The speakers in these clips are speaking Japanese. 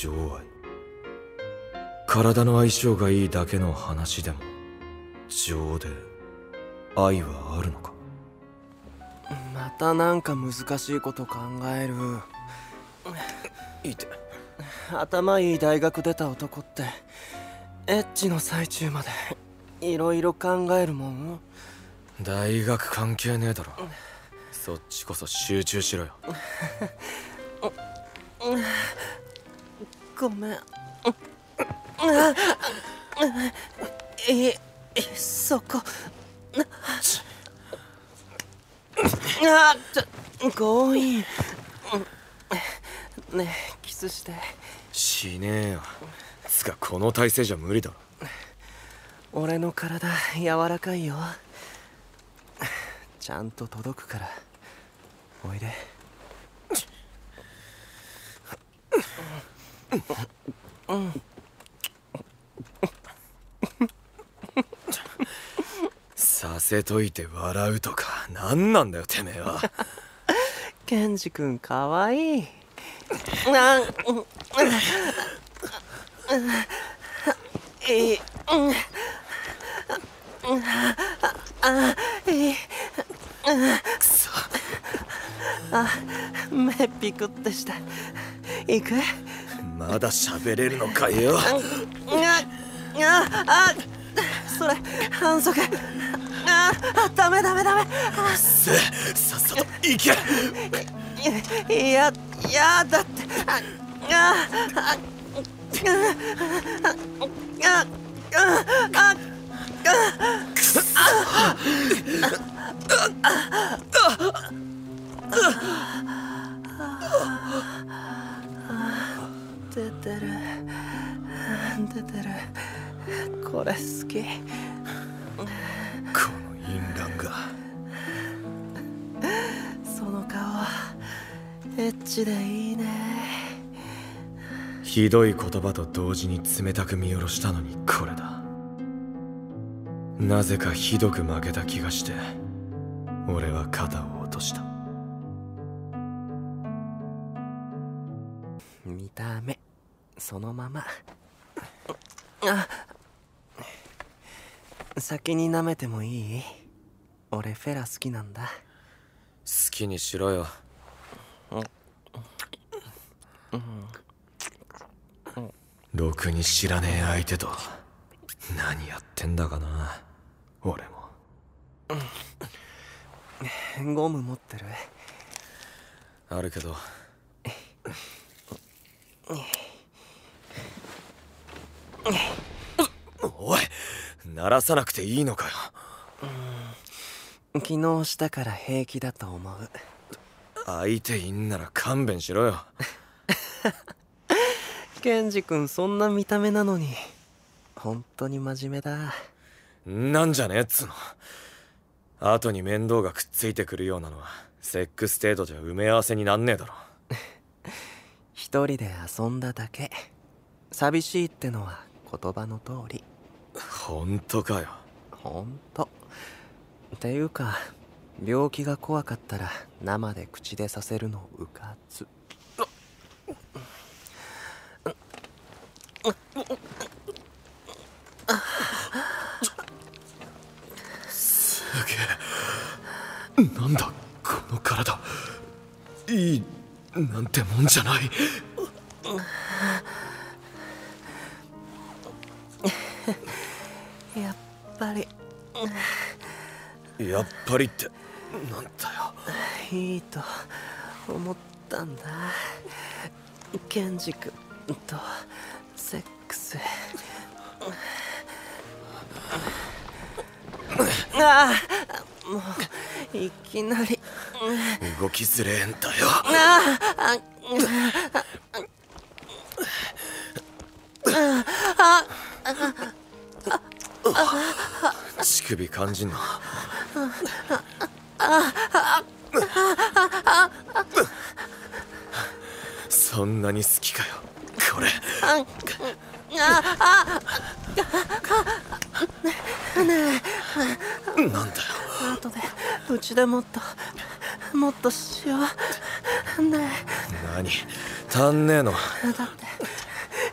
情愛。体の相性がいいだけの話でも情で愛はあるのか？またなんか難しいこと考える。いて頭いい大学出た男ってエッチの最中までいろいろ考えるもん？大学関係ねえだろ。そっちこそ集中しろよ ごめん。えそこ。あちょ強引ねえキスして。しねえよ。つかこの体勢じゃ無理だ。ろ俺の体柔らかいよ。ちゃんと届くから。おいでさせといて笑うとか何なんだよてめえは。ケンジ君かわいい。なんいい。くそあ目ピクってした行く？まだ喋れるのかよ。あああそれ反則。ああダメダメダメ。さっさと行け。いやいやだって。ああああああ出出てる。これ好き。この淫乱が。その顔エッチでいいね。ひどい言葉と同時に冷たく見下ろしたのにこれだ。なぜかひどく負けた気がして俺は肩を落とした。見た目そのまま。あ先に舐めてもいい？俺フェラ好きなんだ。好きにしろよ。ろくに知らねえ相手と。何やってんだかな。俺も。ゴム持ってる？あるけど。お い鳴らさなくていいのかよ。昨日したから平気だと思う。相手いんなら勘弁しろよ。ケンジ君そんな見た目なのに。本当に真面目だ。なんじゃねえっつうの。後に面倒がくっついてくるようなのはセックス程度じゃ埋め合わせになんねえだろ。一人で遊んだだけ。寂しいってのは言葉の通り本当かよ。ほんとっていうか病気が怖かったら生で口でさせるのうかつ。すげえ。なんだこの体。いいなんてもんじゃないやっぱりって。なんだよ。いいと思ったんだ。ケンジ君とセックス。ああもういきなり。動きづれえんだよ。ああ。乳首感じんのそんなに好きかよ。これ。なんだよ。後でうちでもっともっとしようね何足んねえのだって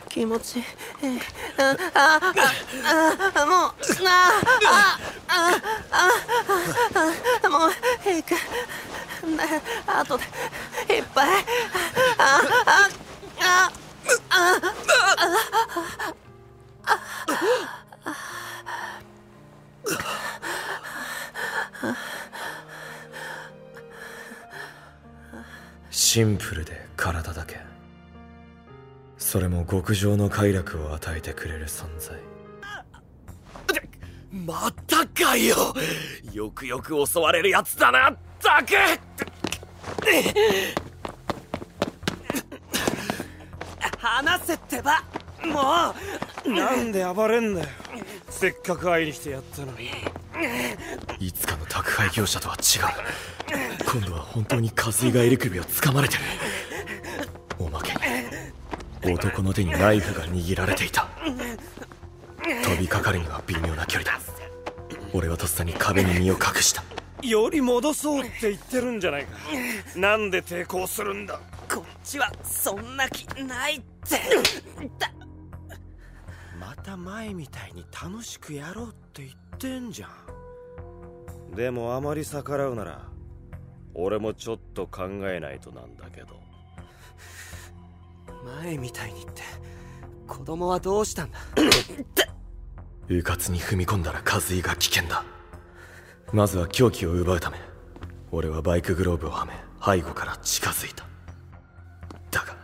気持ちいいああああもうああああもういくねあとでいっぱいああああシンプルで体だけ。それも極上の快楽を与えてくれる存在。またかよ。よくよく襲われるやつだな。ったく。離せってば。もう。なんで暴れんだよ。せっかく会いに来てやったのに。いつかの宅配業者とは違う。今度は本当に和井が襟首を掴まれてる。おまけに。男の手にナイフが握られていた飛びかかるには微妙な距離だ。俺はとっさに壁に身を隠した。より戻そうって言ってるんじゃないか。なんで抵抗するんだ。こっちはそんな気ないって。だまた前みたいに楽しくやろうって言ってんじゃん。でもあまり逆らうなら俺もちょっと考えないとなんだけど。前みたいにって子供はどうしたんだ？迂闊に踏み込んだら和井が危険だ。まずは凶器を奪うため俺はバイクグローブをはめ背後から近づいた。だが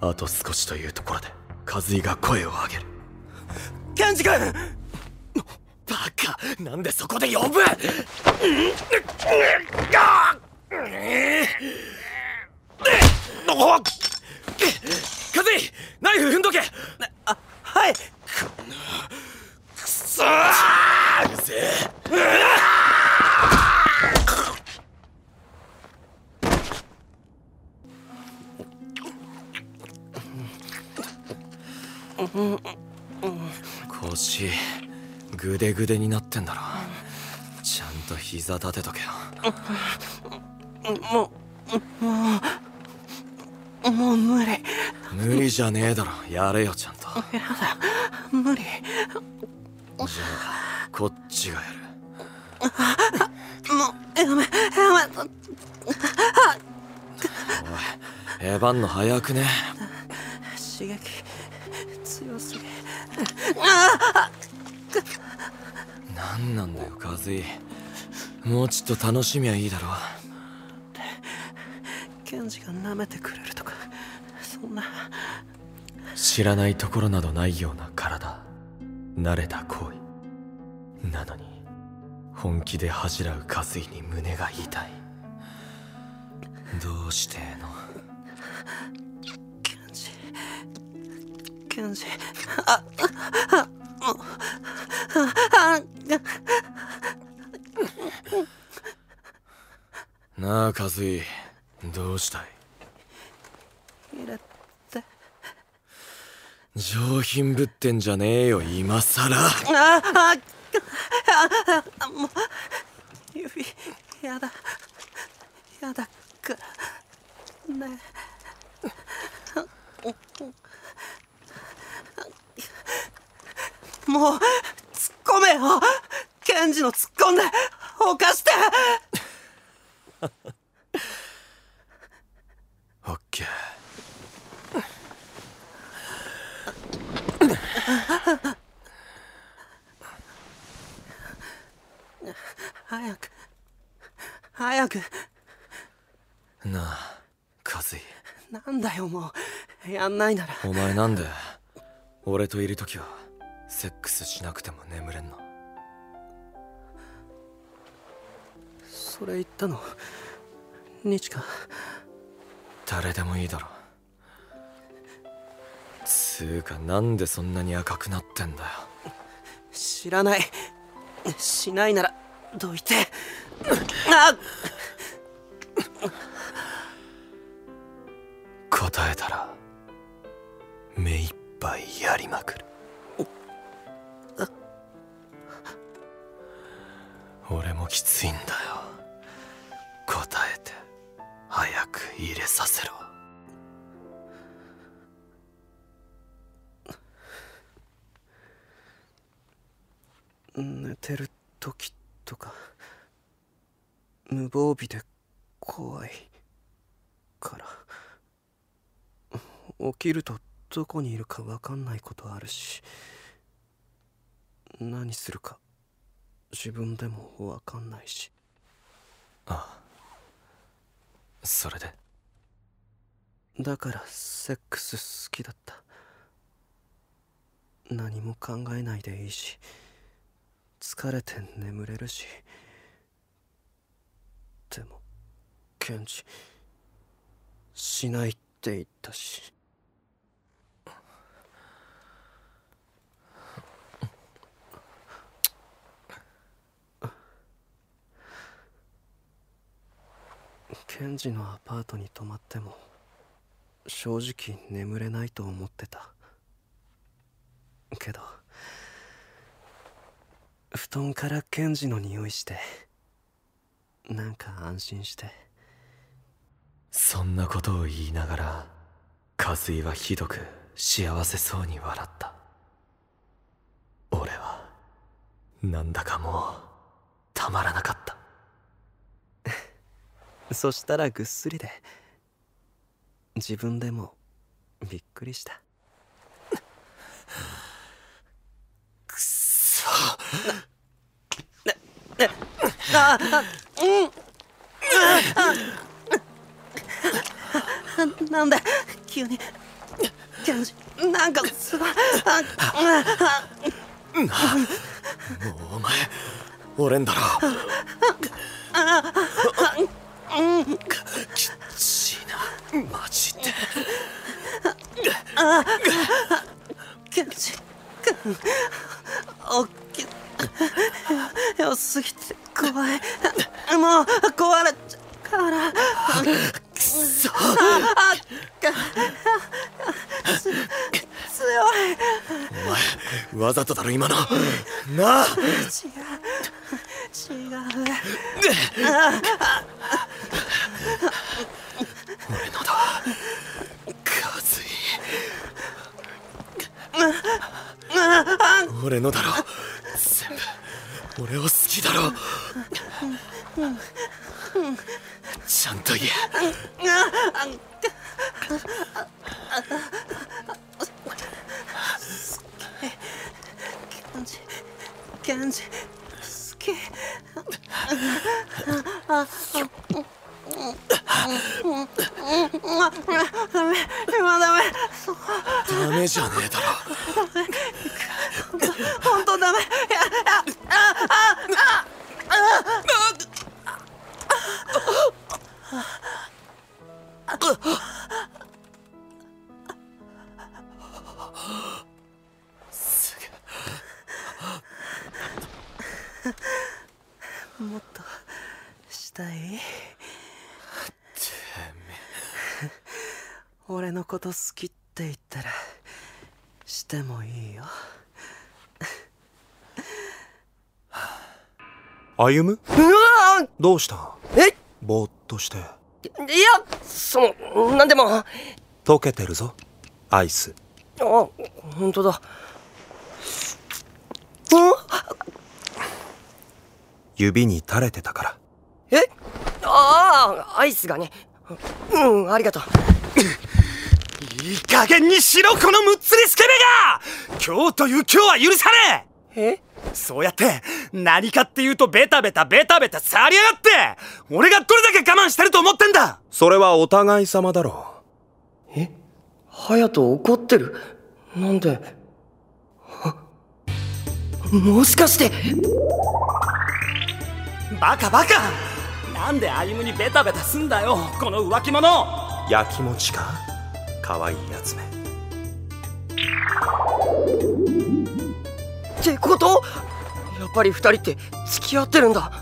あと少しというところで和井が声を上げる。ケンジ君！バカ！なんでそこで呼ぶ？カズイナイフ踏んどけ！あはい！そーうぜえ腰グデグデになってんだろ。ちゃんと膝立てとけよ。もうもうもう無理。無理じゃねえだろ。やれよちゃんと。無理じゃあこっちがやる。もうやめやめおいエヴァンの早くね。刺激強すぎ。何なんだよ和井もうちょっと楽しみゃいいだろケンジが舐めてくれるとかそんな知らないところなどないような体慣れた行為なのに本気で恥じらう和井に胸が痛い。どうしてえの？ケンジ。ケンジ。ああもうあなあ和井どうしたい？上品ぶってんじゃねえよ今さらああああもう指やだ。やだ。からね。もう突っ込めよ。ケンジの突っ込んで。犯して。オッケー 早く。早く。なあ和井なんだよもう。やんないなら。お前なんで俺といる時はセックスしなくても眠れんの？それ言ったの？日。か誰でもいいだろ。つうかなんでそんなに赤くなってんだよ？知らない。しないならどいて。あ答えたら目いっぱいやりまくる。俺もきついんだよ。答えて早く入れさせろ。寝てる時って無防備で怖い。から起きるとどこにいるか分かんないことあるし何するか自分でも分かんないし。ああ。それで？だからセックス好きだった。何も考えないでいいし疲れて眠れるしでもケンジしないって言ったし。ケンジのアパートに泊まっても正直眠れないと思ってた。けど布団からケンジの匂いしてなんか安心して。そんなことを言いながら和井はひどく幸せそうに笑った。俺はなんだかもうたまらなかった。そしたらぐっすりで自分でもびっくりした。くそ。ああうん。なんで急に。ケンジなんかすごい。もうお前折れん。だろきっちいなマジでケンジ君 よすぎて怖い。もう壊れちゃうから。くそ。あっつ強い。お前わざとだろ今の。なあ。違う。違う。俺のだ。和井俺のだろ俺を好きだろちゃんと言え。ケンジケンジ好き今ダメダメじゃねえだろ。本当ダメやあもっとしたい？俺のこと好きって言ったらしてもいいよ。歩む？うわどうした？え？ぼーっとして。いやそのなんでも。あ溶けてるぞ。アイス。本当だ。指に垂れてたから。え？ああアイスがね。うんありがとういい加減にしろこのむっつりスケベが！今日という今日は許さねえ！え？そうやって何かっていうとベタベタベタベタ触りやがって！俺がどれだけ我慢してると思ってんだ！それはお互い様だろ隼人怒ってる？なんで？はもしかして？バカバカ！なんで歩にベタベタすんだよこの浮気者！焼きもちか？可愛いやつめ。ってこと？やっぱり二人って付き合ってるんだ。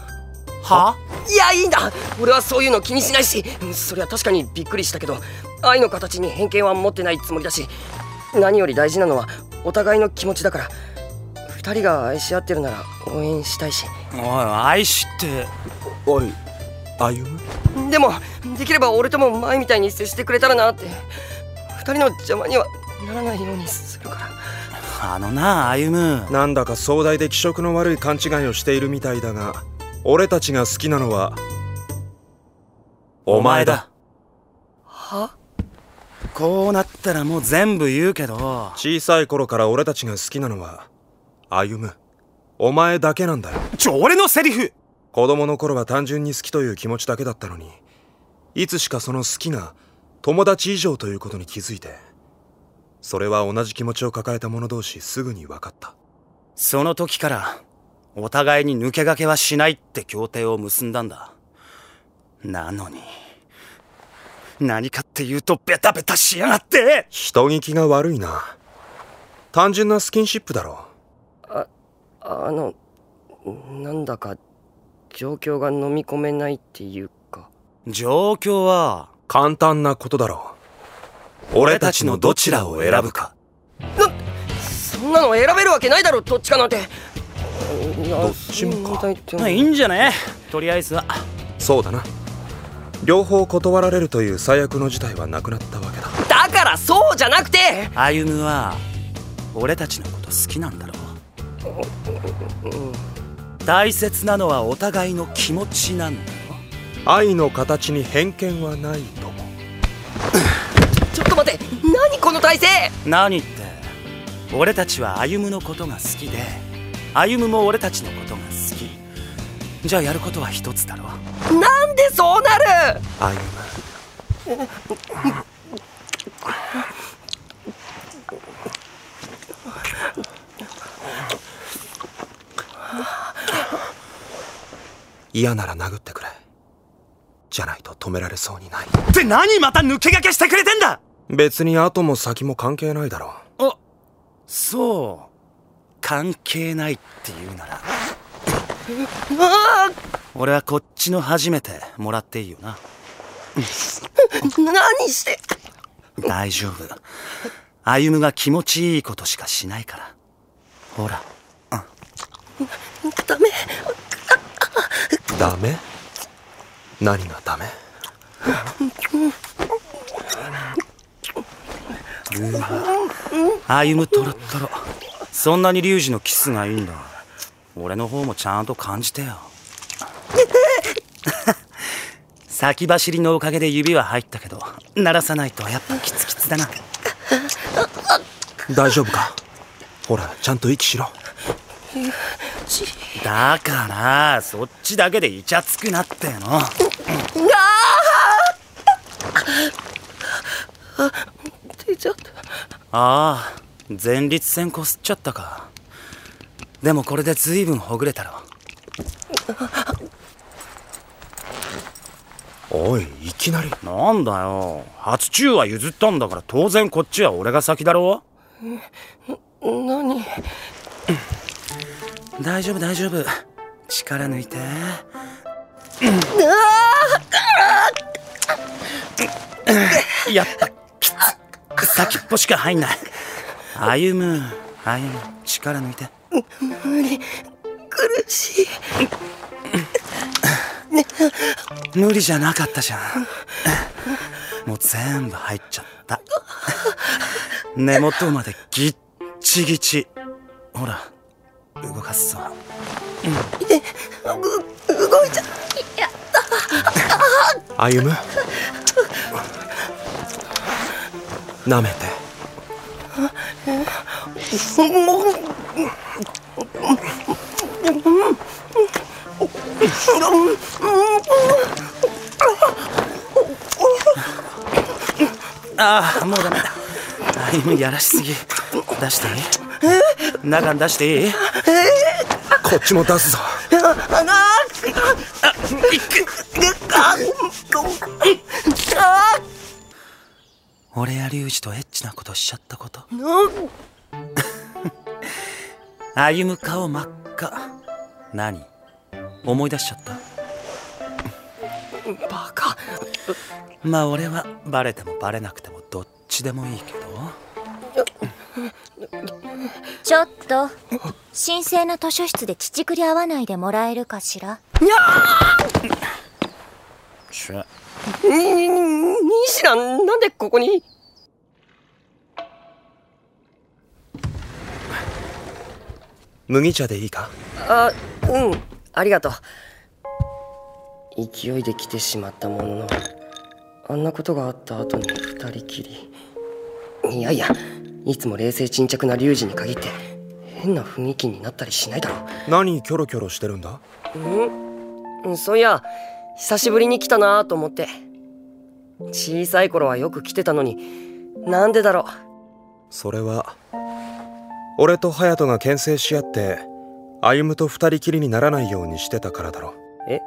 は？いやいいんだ。俺はそういうの気にしないし。それは確かにびっくりしたけど愛の形に偏見は持ってないつもりだし何より大事なのはお互いの気持ちだから。二人が愛し合ってるなら応援したいし。おい愛しって。おい歩む？でもできれば俺とも前みたいに接してくれたらなって。二人の邪魔にはならないようにするから。あのな歩。むなんだか壮大で気色の悪い勘違いをしているみたいだが俺たちが好きなのはお前だ。は？こうなったらもう全部言うけど。小さい頃から俺たちが好きなのは歩。むお前だけなんだよ。ちょ俺のセリフ！子供の頃は単純に好きという気持ちだけだったのにいつしかその好きが友達以上ということに気づいてそれは同じ気持ちを抱えた者同士すぐに分かった。その時からお互いに抜け駆けはしないって協定を結んだんだ。なのに何かっていうとベタベタしやがって。人聞きが悪いな。単純なスキンシップだろあのなんだか状況が飲み込めないっていうか。状況は簡単なことだろう。俺たちのどちらを選ぶか。そんなの選べるわけないだろどっちかなんて。どっちもか。かいいんじゃね？とりあえずは。そうだな。両方断られるという最悪の事態はなくなったわけだ。だからそうじゃなくて。歩夢は俺たちのこと好きなんだろ大切なのはお互いの気持ちなんだ。ろ愛の形に偏見はないとも。ちょっと待って何この体勢？何って？俺たちは歩夢のことが好きで歩夢も俺たちのことが好き。じゃあやることは一つだろ。なんでそうなる？歩む。嫌なら殴っじゃないと止められそうにない。って何また抜け駆けしてくれてんだ。別に後も先も関係ないだろあそう。関係ないって言うなら。俺はこっちの初めてもらっていいよな。何して。大丈夫。歩夢が気持ちいいことしかしないから。ほら。ダメ。ダメ？何がダメ？歩夢トロットロ。そんなにリュウジのキスがいいんだ。俺の方もちゃんと感じてよ。先走りのおかげで指は入ったけど鳴らさないとやっぱキツキツだな。大丈夫か？ほらちゃんと息しろだからそっちだけでイチャつくなっての。出ちゃった。ああ前立腺こすっちゃったか。でもこれで随分ほぐれたろ。おいいきなり。なんだよ。初中は譲ったんだから当然こっちは俺が先だろ。何？大丈夫大丈夫。力抜いて。やっぱきつ先っぽしか入んない。歩む。歩む。力抜いて。無理。苦しい。無理じゃなかったじゃん。もう全部入っちゃった。根元までギッチギチ。ほら動かすぞ。動いちゃ歩む。なめて。ああもうダメだ。歩むやらしすぎ。出していい中に出していい？こっちも出すぞ。俺やリュウジとエッチなことしちゃったこと。歩む顔真っ赤。何？思い出しちゃった。バカ。まあ俺はバレてもバレなくてもどっちでもいいけどちょっと神聖な図書室で乳くり合わないでもらえるかしら？しゃに西蘭なんでここに？麦茶でいいか？あうんありがとう。勢いで来てしまったもののあんなことがあった後に二人きり。いやいやいつも冷静沈着な龍二に限って変な雰囲気になったりしないだろ何キョロキョロしてるんだ？うん？そういや久しぶりに来たなと思って。小さい頃はよく来てたのになんでだろう？それは俺と隼人が牽制し合って歩と二人きりにならないようにしてたからだろえ？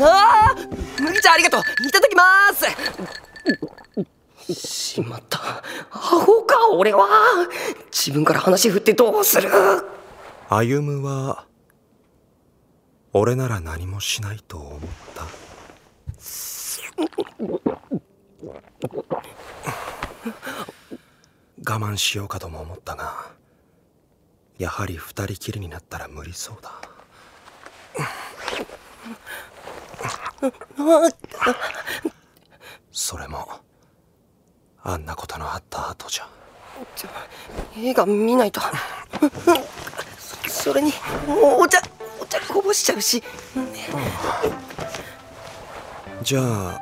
ああー！麦茶ありがとう！いただきますしまった。アホか俺は。自分から話振ってどうする？歩は俺なら何もしないと思った。我慢しようかとも思ったがやはり二人きりになったら無理そうだ。それもあんなことのあった後じゃ。映画見ないと。そそれにもうお茶お茶こぼしちゃうし。じゃあ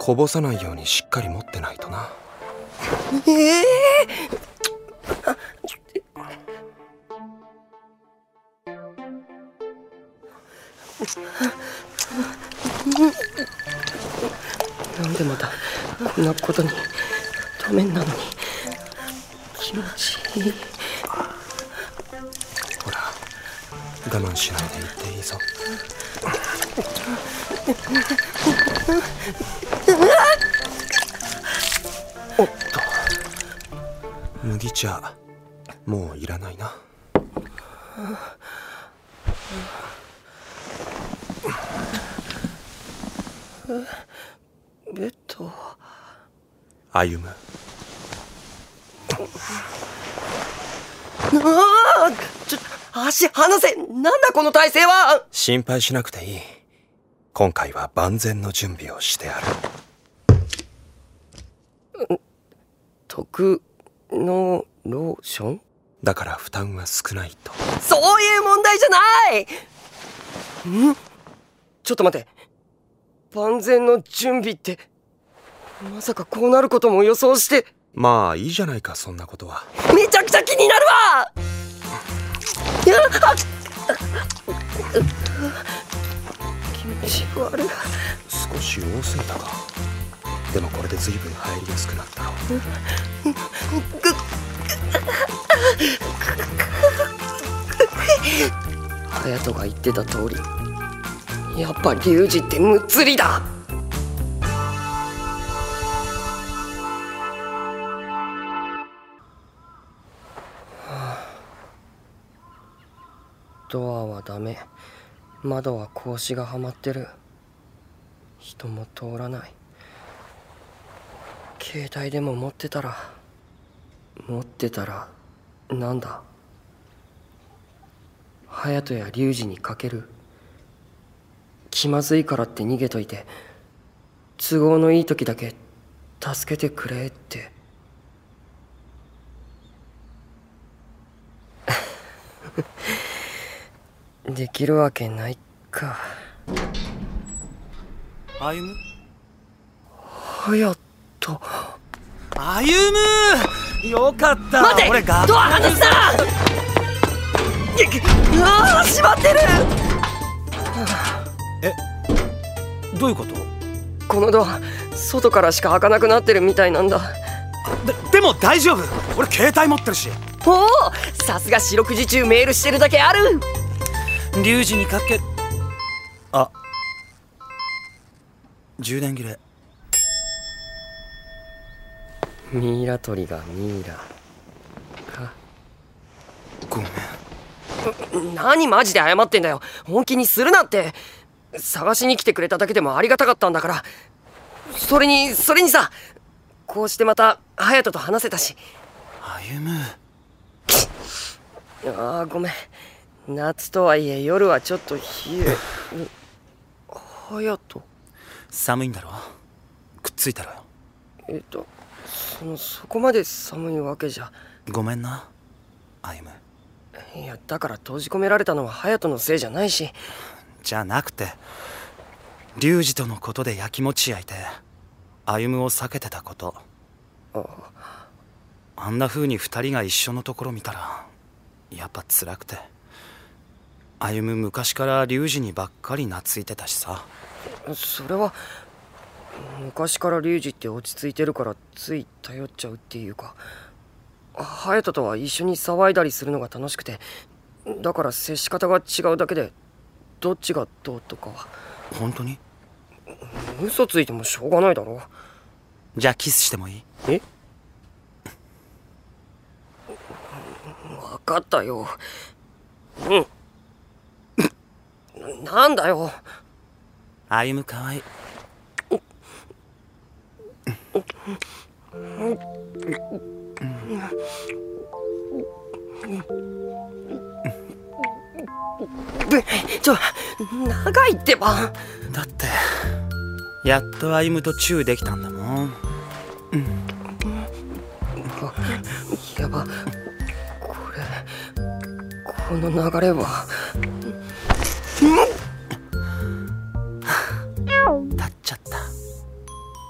こぼさないようにしっかり持ってないとな。ええなんでまたこんなことにダメなのに気持ちいいほら我慢しないで言っていいぞ。おっと。麦茶もういらないな。ベッド歩むああちょ足離せなんだこの体勢は？心配しなくていい。今回は万全の準備をしてある。特のローション？だから負担は少ないと。そういう問題じゃない！ん？ちょっと待って。万全の準備ってまさかこうなることも予想して。まあいいじゃないかそんなことは。めちゃくちゃ気になるわ気持ち悪い。少し多すぎたかでもこれで随分入りやすくなったろ隼人が言ってた通りやっぱ龍二ってむっつりだ。ドアはダメ。窓は格子がはまってる。人も通らない。携帯でも持ってたら。持ってたらなんだ？隼人や龍二にかける。気まずいからって逃げといて。都合のいい時だけ助けてくれって。できるわけないか。歩む？隼人歩む？よかった。待て！俺が。ドア離すなうわあ閉まってる！どういうこと？このドア外からしか開かなくなってるみたいなんだ。ででも大丈夫。俺携帯持ってるし。おおさすが四六時中メールしてるだけある龍二にかけ。あ。充電切れ。ミイラ取りがミイラか。ごめん。何マジで謝ってんだよ。本気にするなって。探しに来てくれただけでもありがたかったんだから。それにそれにさ。こうしてまた隼人と話せたし。歩む。ああごめん夏とはいえ夜はちょっと冷え隼人寒いんだろ？くっついたろよ。えっとそのそこまで寒いわけじゃ。ごめんな。歩む。いやだから閉じ込められたのは隼人のせいじゃないし。じゃなくて龍二とのことでやきもち焼いて歩を避けてたこと。あんな風に二人が一緒のところ見たらやっぱ辛くて歩昔から龍二にばっかり懐いてたしさ。それは昔から龍二って落ち着いてるからつい頼っちゃうっていうか隼人とは一緒に騒いだりするのが楽しくてだから接し方が違うだけでどっちがどうとかは。本当に？嘘ついてもしょうがないだろ。じゃあキスしてもいい？え？分かったよ。うんなんだよ。歩かわいい。ちょ長いってば。だってやっと歩とチューできたんだもん。やばこれこの流れはちゃった。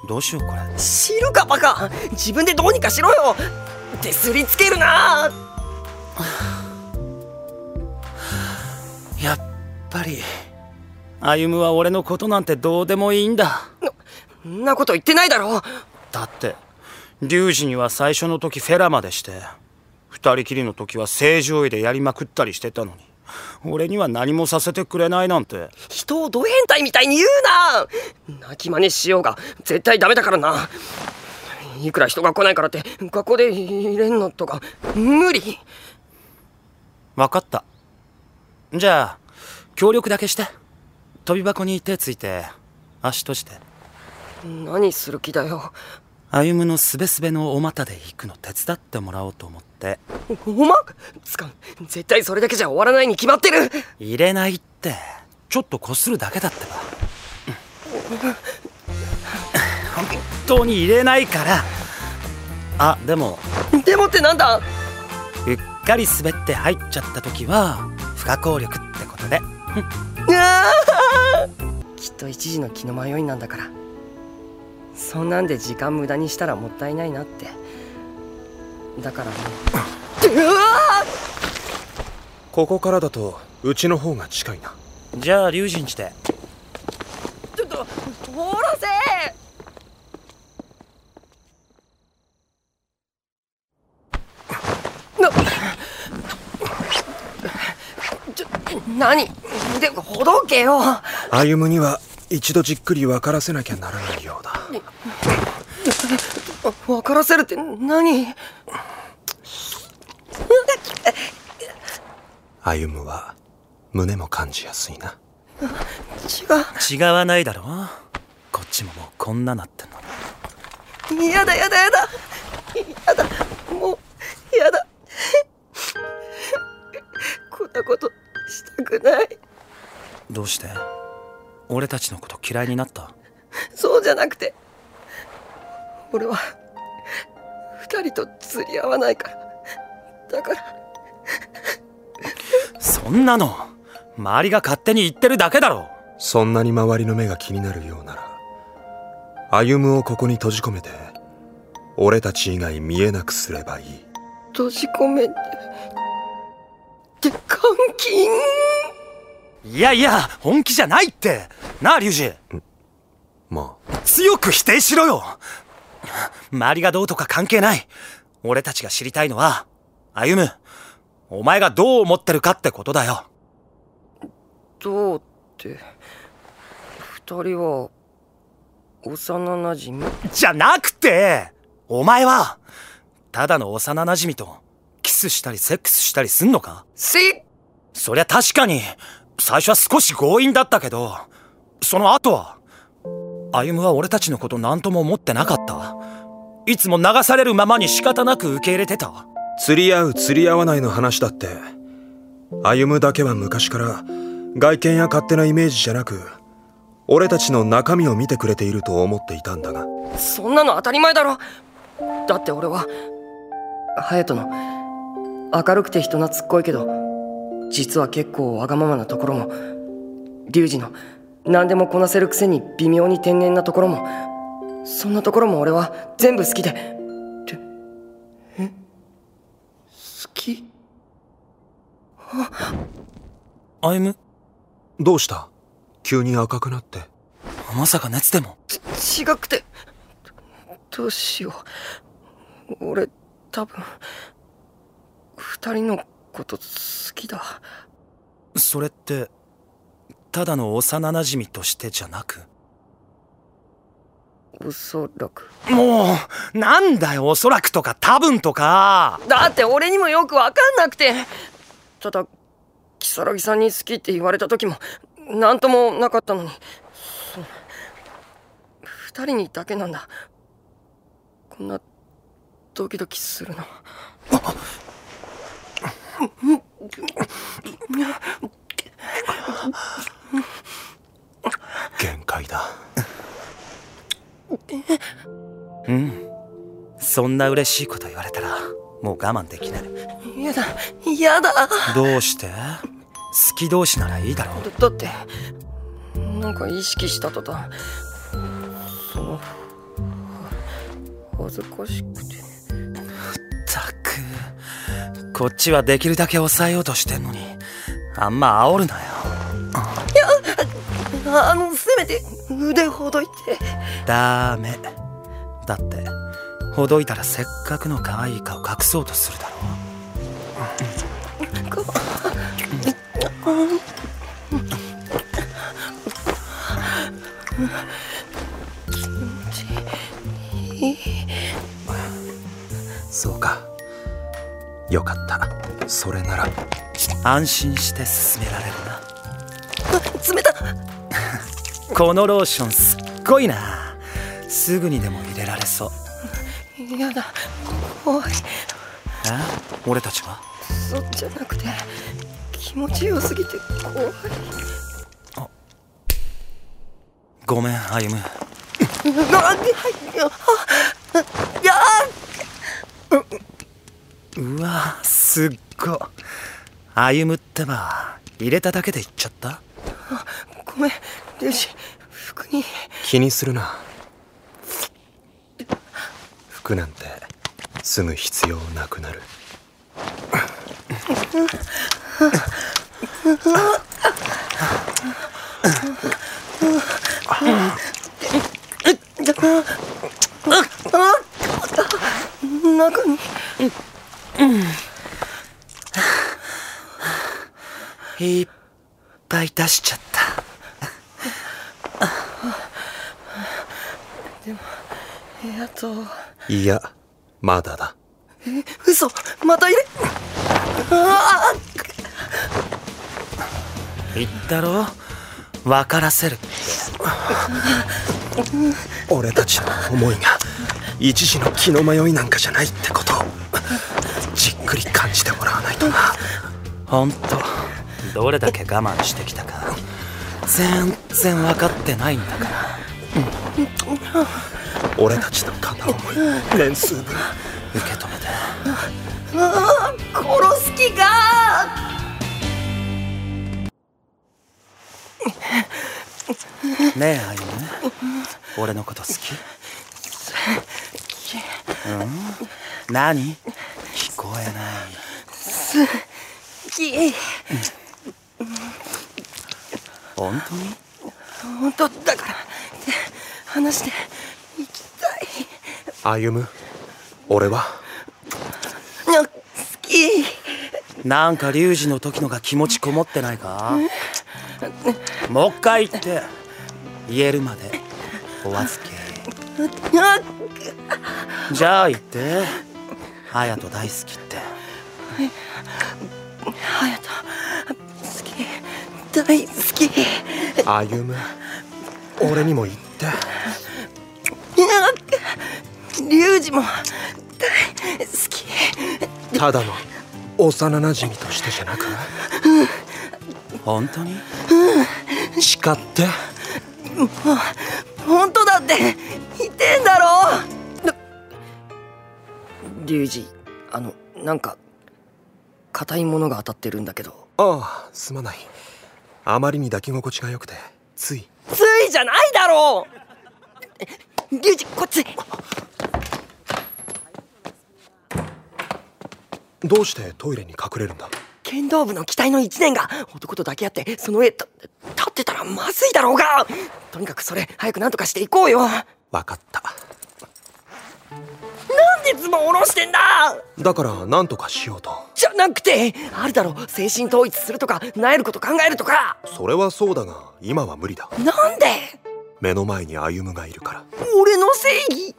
どうしようこれ。知るかバカ。自分でどうにかしろよ。ってすりつけるな。やっぱり歩は俺のことなんてどうでもいいんだ。んなこと言ってないだろ。だって龍二には最初の時フェラまでして二人きりの時は正常位でやりまくったりしてたのに俺には何もさせてくれないなんて。人をド変態みたいに言うな。泣き真似しようが絶対ダメだからな。いくら人が来ないからって学校で入れんのとか無理。分かった。じゃあ協力だけして。飛び箱に手ついて足閉じて。何する気だよ。歩のすべすべのお股で行くの手伝ってもらおうと思っておまつかん絶対それだけじゃ終わらないに決まってる。入れないって。ちょっとこするだけだってば。本当に入れないから。あでも。でもってなんだ？うっかり滑って入っちゃった時は不可抗力ってことで。きっと一時の気の迷いなんだから。そんなんで時間無駄にしたらもったいないなってだからもううわここからだとうちの方が近いな。じゃあ龍神寺で。ちょっと通らせ！なちょ何？でほどけよ。歩には一度じっくり分からせなきゃならないようだ。分からせるって何？歩は胸も感じやすいな。違違わないだろこっちももうこんななってんのうやだやだやだ。やだ。もうやだ。こんなことしたくない。どうして？俺たちのこと嫌いになった？そうじゃなくて。俺は二人と釣り合わないから。だからそんなの周りが勝手に言ってるだけだろ。そんなに周りの目が気になるようなら歩をここに閉じ込めて俺たち以外見えなくすればいい。閉じ込めてって監禁？いやいや本気じゃないって。なあ龍二まあ。強く否定しろよ。周りがどうとか関係ない。俺たちが知りたいのは歩むお前がどう思ってるかってことだよ。どうって二人は幼なじみじゃなくてお前はただの幼馴染とキスしたりセックスしたりすんのか？せそりゃ確かに最初は少し強引だったけどその後は歩は俺たちのこと何とも思ってなかった。いつも流されるままに仕方なく受け入れてた釣り合う釣り合わないの話だって。歩むだけは昔から外見や勝手なイメージじゃなく俺たちの中身を見てくれていると思っていたんだが。そんなの当たり前だろ。だって俺は隼人の明るくて人懐っこいけど実は結構わがままなところも龍二の何でもこなせるくせに微妙に天然なところもそんなところも俺は全部好きで。き歩？むどうした？急に赤くなって。まさか熱でも？ち違くて。どうしよう。俺多分二人のこと好きだ。それってただの幼馴染としてじゃなく？おそらく。もうなんだよおそらくとか多分とか。だって俺にもよくわかんなくて。ただ如月さんに好きって言われた時も何ともなかったのに。その二人にだけなんだ。こんなドキドキするの。限界だうん。そんな嬉しいこと言われたらもう我慢できない。やだやだ。どうして？好き同士ならいいだろだだってなんか意識した途端その恥ずかしくて。ったくこっちはできるだけ抑えようとしてんのにあんま煽るなよ腕ほどいて。ダメ。だってほどいたらせっかくの可愛い顔隠そうとするだろそうか。よかった。それなら。安心して進められるこのローションすっごいな。すぐにでも入れられそう。やだ。怖い。え俺たちは？そうじゃなくて気持ちよすぎて怖い。ごめん歩やうわすっご歩むってば入れただけで言っちゃった？ごめん。ルシ服に。気にするな。服なんてすぐ必要なくなる。中に。いっぱい出しちゃったやっといやまだだ。嘘また入れあ言ったろ？分からせる。俺たちの思いが一時の気の迷いなんかじゃないってこと。をじっくり感じてもらわないとな。ほんとどれだけ我慢してきたか。全然分かってないんだから俺たちの片思い年数分受け止めて。あ殺す気がねえ歩俺のこと好き？うん？何？聞こえない。き本当に？本当だから。話して歩む？俺は？あ好き。なんかリュウジの時のが気持ちこもってないか？もう一回言って。言えるまで。お預け。あじゃあ言って。隼人大好きって。隼人好き。大好き。歩む。俺にも言ってリュウジも大好き。ただの幼馴染としてじゃなく？本当に？誓って。本当だって言ってんだろ。リュウジあのなんか硬いものが当たってるんだけど。ああすまない。あまりに抱き心地が良くてつい。ついじゃないだろ。うリュウジこっちどうしてトイレに隠れるんだ？剣道部の期待の一年が男と抱き合ってその上た立ってたらまずいだろうが。とにかくそれ早く何とかしていこうよ。なん分かった。でズボン下ろしてんだ？だから何とかしようと。じゃなくてあるだろ精神統一するとか萎えること考えるとか。それはそうだが今は無理だ。なんで？目の前に歩がいるから。俺の正義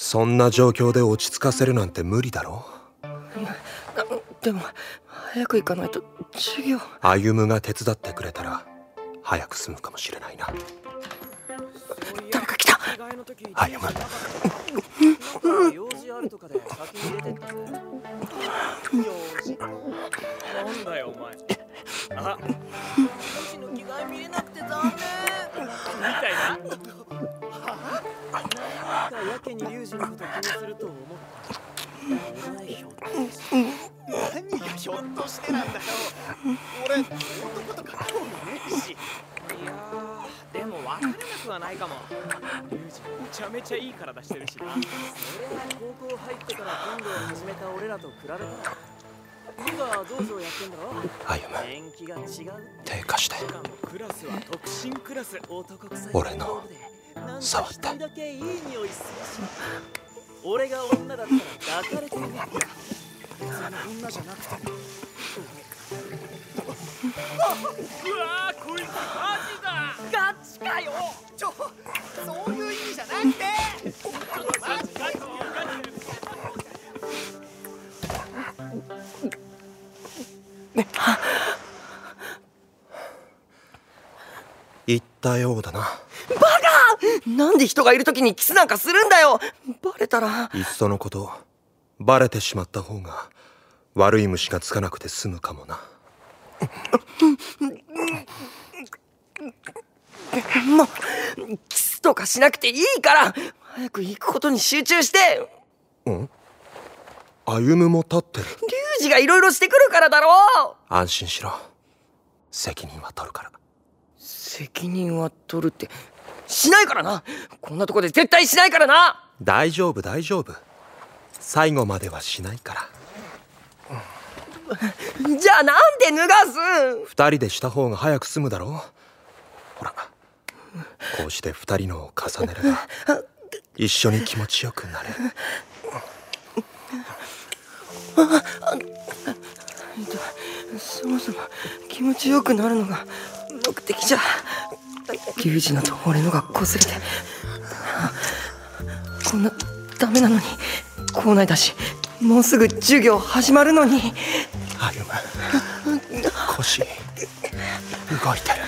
そんな状況で落ち着かせるなんて無理だろ？でも早く行かないと授業。歩が手伝ってくれたら早く済むかもしれないな。誰か来た。歩用事あるとかで先に出てったぜ用事なん。だよお前あ私の着替え見れなくて残念みたいなかやけにリュウジのこと気にすると思った俺はひょっとして。何がひょっとして。なんだよ俺男とか興味ねえしいやーでも分からなくはないかもリュウジめちゃめちゃいい体してるしなそれは高校入ってから剣道を始めた俺らと比べたら今は道場やってんだろ歩年季が違うって手貸してクラスは特進クラス。男臭い。俺の触った。一人だけいい匂いするし俺が女だったら抱かれてる別に女じゃなくてうわーこいつマジだガチかよちょそういう意味じゃなくてマジガチガチ言ったようだな。なんで人がいる時にキスなんかするんだよ！バレたら。いっそのことバレてしまった方が悪い虫がつかなくて済むかもな。もうキスとかしなくていいから早く行くことに集中して。うん？歩も立ってる。リュウジがいろいろしてくるからだろう。安心しろ。責任は取るから。責任は取るってしないからな。こんなとこで絶対しないからな。大丈夫大丈夫。最後まではしないから。じゃあなんで脱がす？二人でした方が早く済むだろう。ほらこうして二人のを重ねれば一緒に気持ちよくなれる。そもそも気持ちよくなるのが目的じゃリュウジのと俺のが擦れて。こんなダメなのに。校内だしもうすぐ授業始まるのに。歩腰動いてる。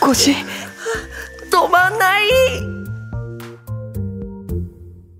腰止まんない